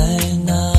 在那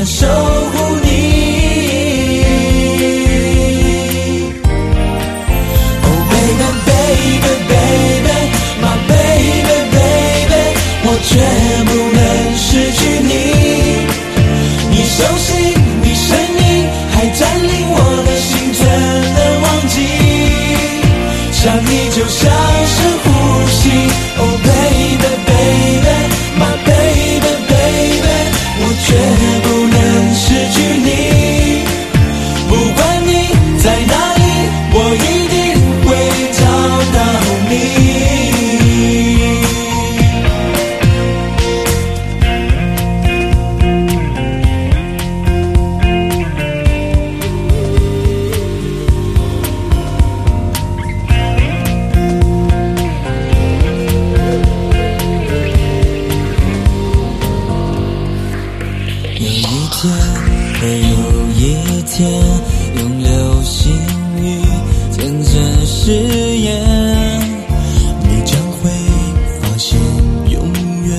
然守护你。Oh baby baby baby my baby baby，我绝不能失去你。你熟悉，你声音还占领我的心，怎能忘记？想你就像是呼吸。会有一天，用流星雨见证誓言，你将会发现，永远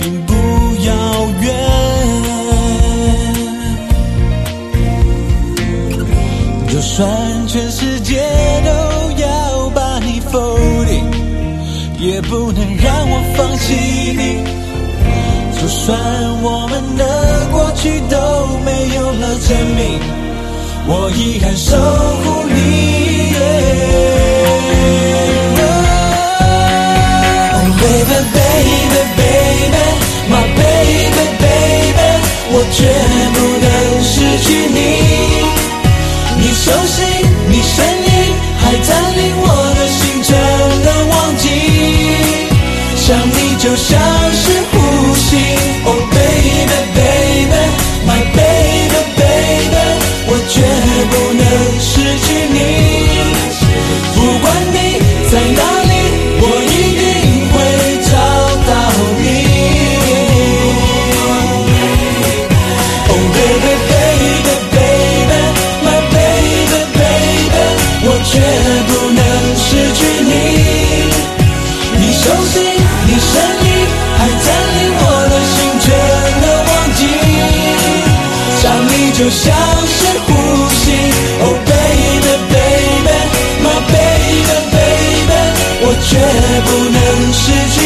并不遥远。就算全世界都要把你否定，也不能让我放弃你。就算我们的过去都没有了证明，我依然守护你。Oh baby baby baby my baby baby，我绝不能失去你。你熟悉，你声音还占领我的心，怎能忘记？想你就像你就像是呼吸，Oh baby baby my baby baby，我绝不能失去